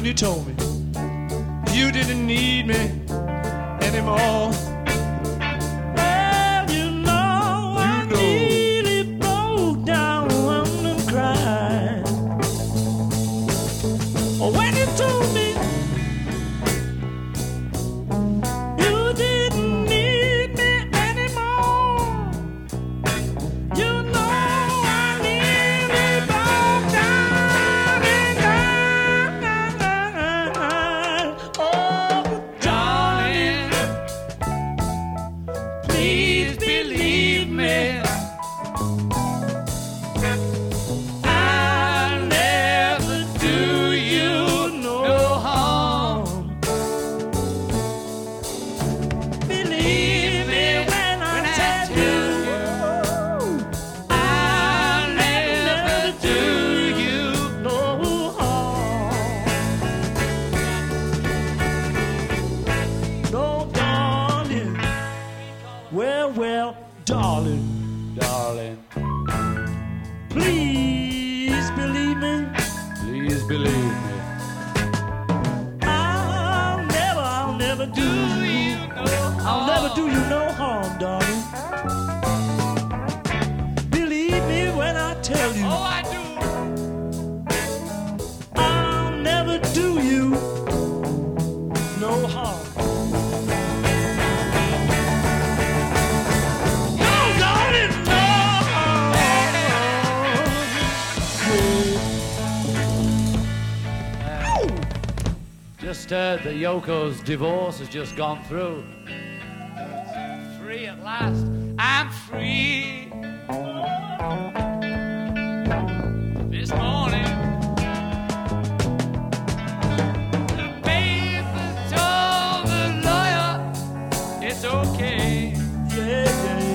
when you told me you didn't need me anymore. Darling, darling, please believe me, please believe me. I'll never, I'll never do, do you no harm. I'll never do you no harm, darling. Believe me when I tell you. Oh, I Just heard that Yoko's divorce has just gone through. Free at last. I'm free. This morning. the paper told the lawyer it's Okay. Yeah, yeah.